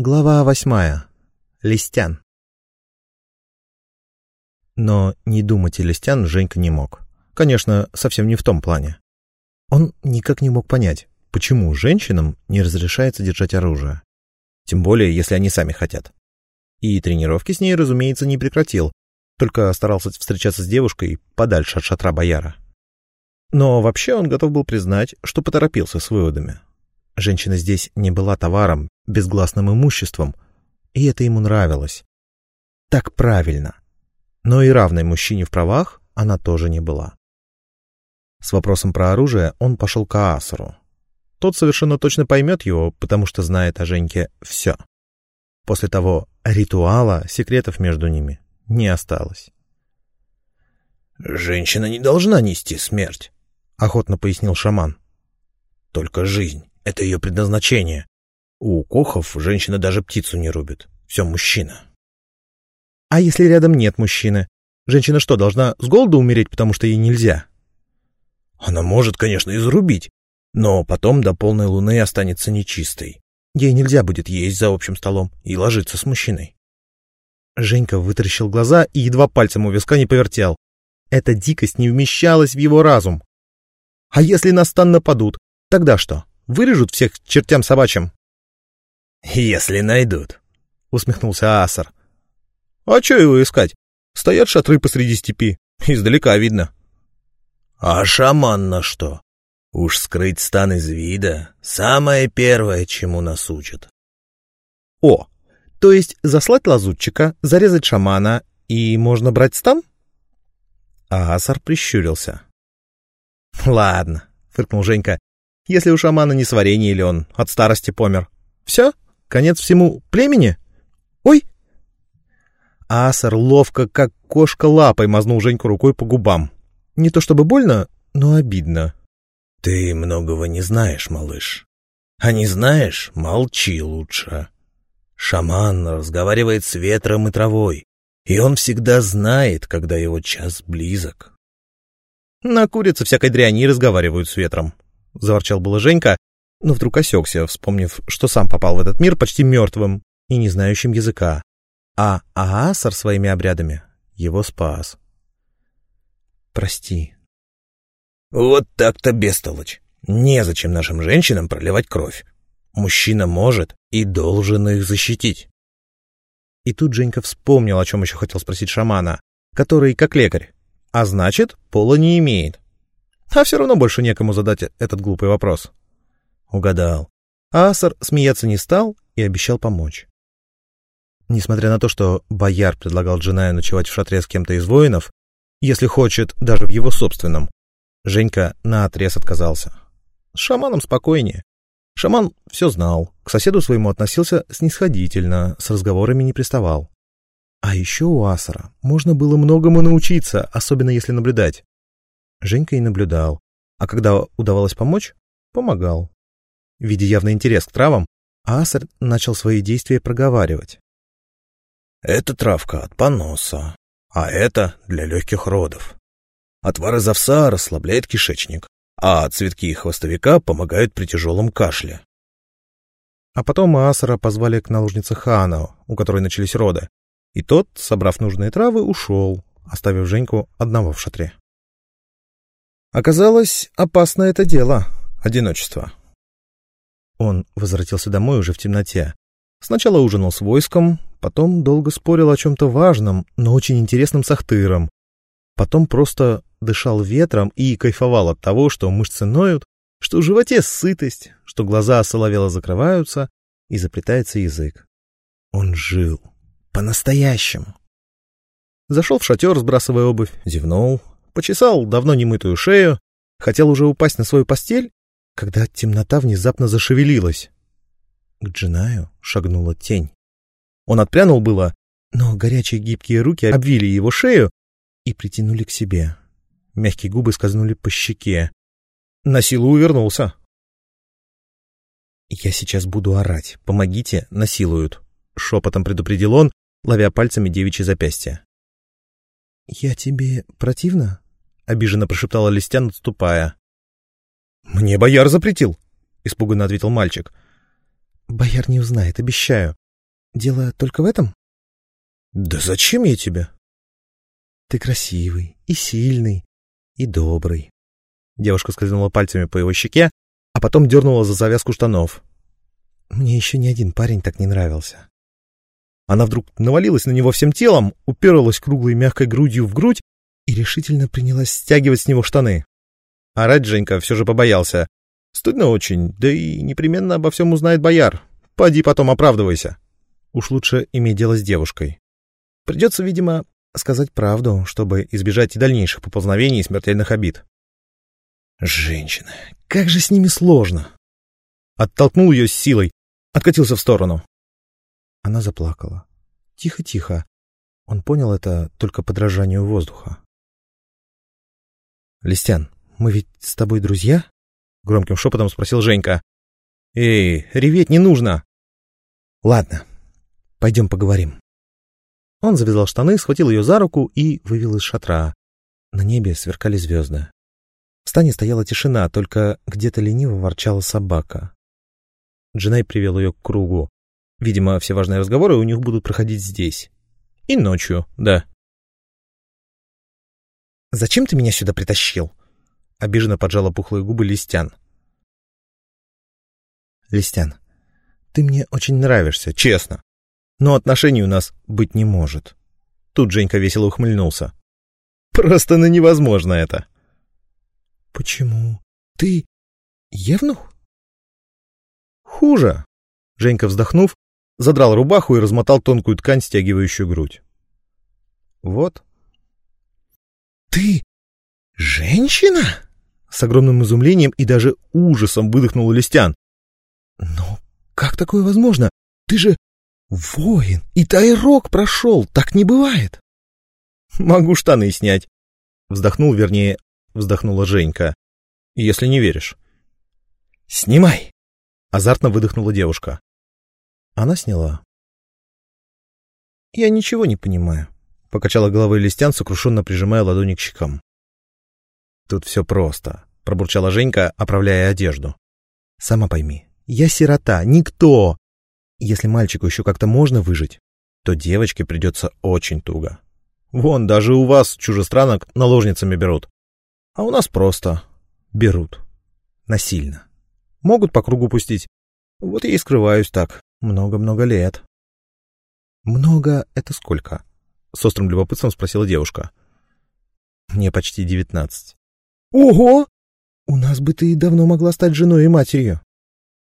Глава восьмая. Листян. Но не думать о Листян Женька не мог. Конечно, совсем не в том плане. Он никак не мог понять, почему женщинам не разрешается держать оружие. Тем более, если они сами хотят. И тренировки с ней, разумеется, не прекратил, только старался встречаться с девушкой подальше от шатра бояра. Но вообще он готов был признать, что поторопился с выводами. Женщина здесь не была товаром, безгласным имуществом, и это ему нравилось. Так правильно. Но и равной мужчине в правах она тоже не была. С вопросом про оружие он пошел к Аасару. Тот совершенно точно поймет его, потому что знает о Женьке все. После того ритуала секретов между ними не осталось. «Женщина не должна нести смерть», — охотно пояснил шаман. «Только жизнь. Это ее предназначение. У кохов женщина даже птицу не рубит. Все мужчина. А если рядом нет мужчины? Женщина что, должна с голоду умереть, потому что ей нельзя? Она может, конечно, изрубить, но потом до полной луны останется нечистой. Ей нельзя будет есть за общим столом и ложиться с мужчиной. Женька вытаращил глаза и едва пальцем у виска не повертел. Эта дикость не вмещалась в его разум. А если на стан нападут, тогда что? Вырежут всех чертям собачьим. Если найдут, усмехнулся Асар. А что его искать? Стоят шатры посреди степи. Издалека видно. А шаман на что? Уж скрыть стан из вида — самое первое, чему нас учат. О, то есть заслать лазутчика, зарезать шамана, и можно брать стан? Асар прищурился. «Ладно», — фыркнул Женька, если у шамана не сварение или он от старости помер. Все? Конец всему племени? Ой! Асар ловко, как кошка лапой, мазнул Женьку рукой по губам. Не то чтобы больно, но обидно. — Ты многого не знаешь, малыш. А не знаешь — молчи лучше. Шаман разговаривает с ветром и травой, и он всегда знает, когда его час близок. На курице всякой дряни разговаривают с ветром, — заворчал было Женька, но вдруг осекся, вспомнив, что сам попал в этот мир почти мертвым и не знающим языка. А Аасар своими обрядами его спас. «Прости». «Вот так-то бестолочь. Незачем нашим женщинам проливать кровь. Мужчина может и должен их защитить». И тут Женька вспомнил, о чем еще хотел спросить шамана, который как лекарь, а значит, пола не имеет. А все равно больше некому задать этот глупый вопрос. Угадал. Асар смеяться не стал и обещал помочь. Несмотря на то, что бояр предлагал Джинаю ночевать в шатре с кем-то из воинов, если хочет, даже в его собственном, Женька наотрез отказался. С шаманом спокойнее. Шаман все знал, к соседу своему относился снисходительно, с разговорами не приставал. А еще у Асара можно было многому научиться, особенно если наблюдать. Женька и наблюдал, а когда удавалось помочь, помогал. Видя явный интерес к травам, Асар начал свои действия проговаривать. «Это травка от поноса, а это для легких родов. Отвар из овса расслабляет кишечник, а цветки хвостовика помогают при тяжелом кашле». А потом Асара позвали к наложнице Хана, у которой начались роды, и тот, собрав нужные травы, ушел, оставив Женьку одного в шатре. Оказалось, опасно это дело — одиночество. Он возвратился домой уже в темноте. Сначала ужинал с войском, потом долго спорил о чем-то важном, но очень интересном с Ахтыром. Потом просто дышал ветром и кайфовал от того, что мышцы ноют, что в животе сытость, что глаза соловело закрываются и заплетается язык. Он жил. По-настоящему. Зашел в шатер, сбрасывая обувь, зевнул, почесал давно немытую шею, хотел уже упасть на свою постель, когда темнота внезапно зашевелилась. К Джинаю шагнула тень. Он отпрянул было, но горячие гибкие руки обвили его шею и притянули к себе. Мягкие губы скользнули по щеке. На силу увернулся. «Я сейчас буду орать. Помогите, насилуют», — шепотом предупредил он, ловя пальцами девичье запястье. «Я тебе противно?» Обиженно прошептала Листян, отступая. «Мне бояр запретил», — испуганно ответил мальчик. «Бояр не узнает, обещаю. Дело только в этом? Да зачем я тебе? Ты красивый и сильный и добрый. Девушка скользнула пальцами по его щеке, а потом дернула за завязку штанов. Мне еще ни один парень так не нравился. Она вдруг навалилась на него всем телом, уперлась круглой мягкой грудью в грудь и решительно принялась стягивать с него штаны. Орать Женька все же побоялся. Стыдно очень, да и непременно обо всем узнает бояр. Поди потом оправдывайся. Уж лучше иметь дело с девушкой. Придется, видимо, сказать правду, чтобы избежать и дальнейших поползновений и смертельных обид. Женщина, как же с ними сложно. Оттолкнул ее с силой, откатился в сторону. Она заплакала. Тихо-тихо. Он понял это только по дрожанию воздуха. «Листян, мы ведь с тобой друзья?» Громким шепотом спросил Женька. «Эй, реветь не нужно!» «Ладно, пойдем поговорим». Он завязал штаны, схватил ее за руку и вывел из шатра. На небе сверкали звезды. В стане стояла тишина, только где-то лениво ворчала собака. Джинай привел ее к кругу. Видимо, все важные разговоры у них будут проходить здесь. И ночью, да. «Зачем ты меня сюда притащил?» Обиженно поджала пухлые губы Листян. «Листян, ты мне очень нравишься, честно. Но отношений у нас быть не может». Тут Женька весело ухмыльнулся. «Просто на невозможно это». «Почему? Ты евнух?» «Хуже». Женька, вздохнув, задрал рубаху и размотал тонкую ткань, стягивающую грудь. «Вот». «Ты женщина?» С огромным изумлением и даже ужасом выдохнул Листян. «Но как такое возможно? Ты же воин, и тайрок прошел, так не бывает!» «Могу штаны снять», — вздохнул, вернее, вздохнула Женька. «Если не веришь». «Снимай!» — азартно выдохнула девушка. Она сняла. «Я ничего не понимаю», — покачала головой Листян, сокрушенно прижимая ладони к щекам. «Тут все просто», — пробурчала Женька, оправляя одежду. «Сама пойми, я сирота, никто. Если мальчику еще как-то можно выжить, то девочке придется очень туго. Вон, даже у вас, чужестранок, наложницами берут. А у нас просто берут. Насильно. Могут по кругу пустить. Вот я и скрываюсь так. Много-много лет. Много — это сколько? С острым любопытством спросила девушка. Мне почти девятнадцать. Ого! У нас бы ты давно могла стать женой и матерью.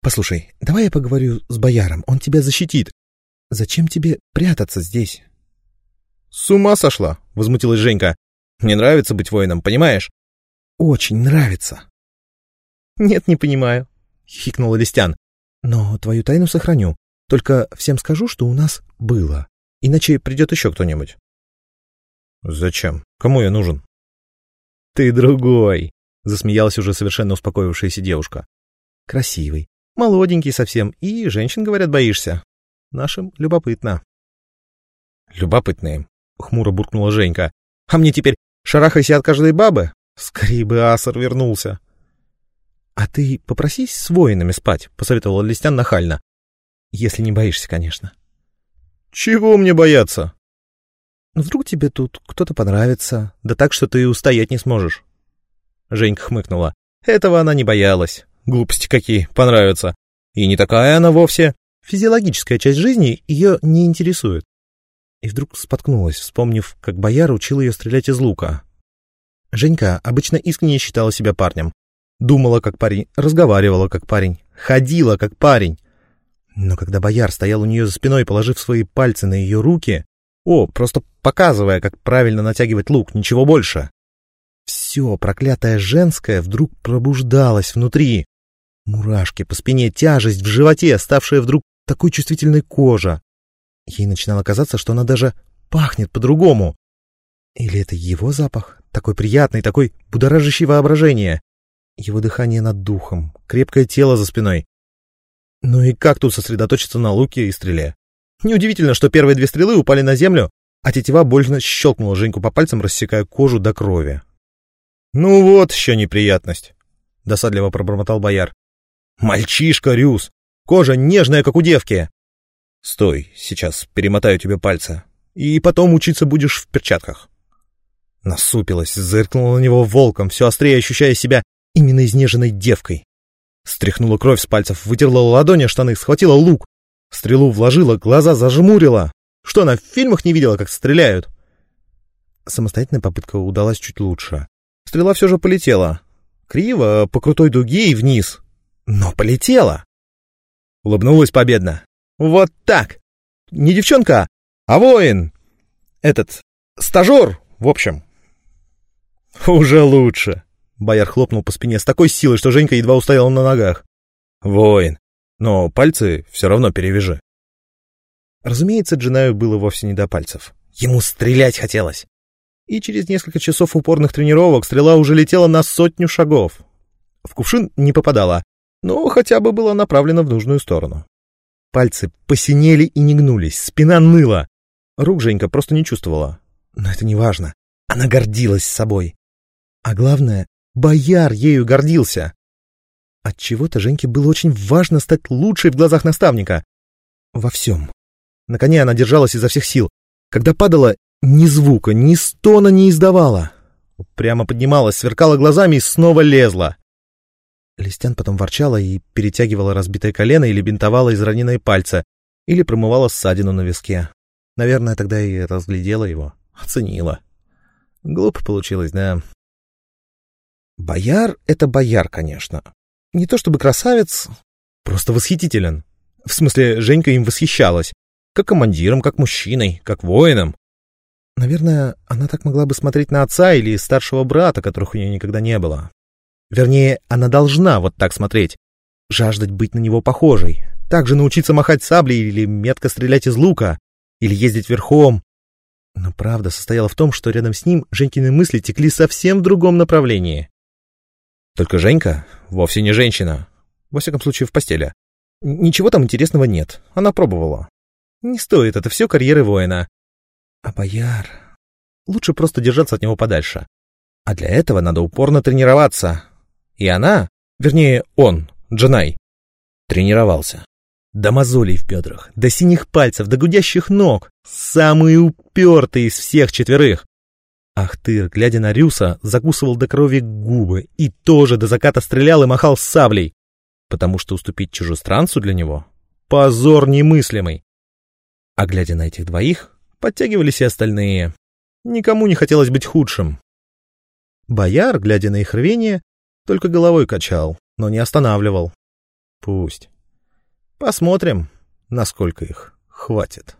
Послушай, давай я поговорю с бояром, он тебя защитит. Зачем тебе прятаться здесь? С ума сошла, возмутилась Женька. Мне нравится быть воином, понимаешь? Очень нравится. Нет, не понимаю, хикнул Листян. Но твою тайну сохраню. Только всем скажу, что у нас было. Иначе придет еще кто-нибудь. Зачем? Кому я нужен? «Ты другой», — засмеялась уже совершенно успокоившаяся девушка. «Красивый, молоденький совсем, и женщин, говорят, боишься. Нашим любопытно». «Любопытно им», — хмуро буркнула Женька. «А мне теперь шарахайся от каждой бабы? Скорее бы Асар вернулся». «А ты попросись с воинами спать», — посоветовала Листян нахально. «Если не боишься, конечно». «Чего мне бояться?» Вдруг тебе тут кто-то понравится, да так, что ты устоять не сможешь. Женька хмыкнула. Этого она не боялась. Глупости какие, понравятся. И не такая она вовсе. Физиологическая часть жизни ее не интересует. И вдруг споткнулась, вспомнив, как бояр учил ее стрелять из лука. Женька обычно искренне считала себя парнем. Думала как парень, разговаривала как парень, ходила как парень. Но когда бояр стоял у нее за спиной, положив свои пальцы на ее руки, о, просто показывая, как правильно натягивать лук, ничего больше. Все проклятое женское вдруг пробуждалось внутри. Мурашки по спине, тяжесть в животе, ставшая вдруг такой чувствительной кожа. Ей начинало казаться, что она даже пахнет по-другому. Или это его запах, такой приятный, такой будоражащий воображение. Его дыхание над духом, крепкое тело за спиной. Ну и как тут сосредоточиться на луке и стреле? Неудивительно, что первые две стрелы упали на землю, а тетива больно щелкнула Женьку по пальцам, рассекая кожу до крови. «Ну вот еще неприятность», — досадливо пробормотал бояр. «Мальчишка, Рюс! Кожа нежная, как у девки!» Стой, сейчас перемотаю тебе пальцы. И потом учиться будешь в перчатках. Насупилась, зыркнула на него волком, все острее ощущая себя именно изнеженной девкой. Стряхнула кровь с пальцев, вытерла ладони штаны, схватила лук. Стрелу вложила, глаза зажмурила. Что она в фильмах не видела, как стреляют? Самостоятельная попытка удалась чуть лучше. Стрела все же полетела. Криво, по крутой дуге и вниз. Но полетела. Улыбнулась победно. Вот так. Не девчонка, а воин. Этот, стажер, в общем. Уже лучше. Бояр хлопнул по спине с такой силой, что Женька едва устояла на ногах. Воин. Но пальцы все равно перевяжи. Разумеется, Джинаю было вовсе не до пальцев. Ему стрелять хотелось. И через несколько часов упорных тренировок стрела уже летела на сотню шагов. В кувшин не попадала, но хотя бы была направлена в нужную сторону. Пальцы посинели и не гнулись, спина ныла. Рук Женька просто не чувствовала. Но это не важно. Она гордилась собой. А главное, бояр ею гордился. Отчего-то Женьке было очень важно стать лучшей в глазах наставника. Во всем. На коне она держалась изо всех сил. Когда падала, ни звука, ни стона не издавала. Прямо поднималась, сверкала глазами и снова лезла. Листян потом ворчала и перетягивала разбитое колено или бинтовала израненные пальцы, или промывала ссадину на виске. Наверное, тогда и разглядела его, оценила. Глупо получилось, да. Бояр — это бояр, конечно. Не то чтобы красавец, просто восхитителен. В смысле, Женька им восхищалась. Как командиром, как мужчиной, как воином. Наверное, она так могла бы смотреть на отца или старшего брата, которых у нее никогда не было. Вернее, она должна вот так смотреть. Жаждать быть на него похожей. Также научиться махать саблей или метко стрелять из лука. Или ездить верхом. Но правда состояла в том, что рядом с ним Женькины мысли текли совсем в другом направлении. Только Женька вовсе не женщина. Во всяком случае, в постели. Ничего там интересного нет. Она пробовала. Не стоит это все карьеры воина. А бояр... Лучше просто держаться от него подальше. А для этого надо упорно тренироваться. И она, вернее, он, Джанай, тренировался. До мозолей в бедрах, до синих пальцев, до гудящих ног. Самый упертый из всех четверых. Ахтыр, глядя на Рюса, закусывал до крови губы и тоже до заката стрелял и махал саблей, потому что уступить чужестранцу для него — позор немыслимый. А глядя на этих двоих, подтягивались и остальные. Никому не хотелось быть худшим. Бояр, глядя на их рвение, только головой качал, но не останавливал. Пусть. Посмотрим, насколько их хватит.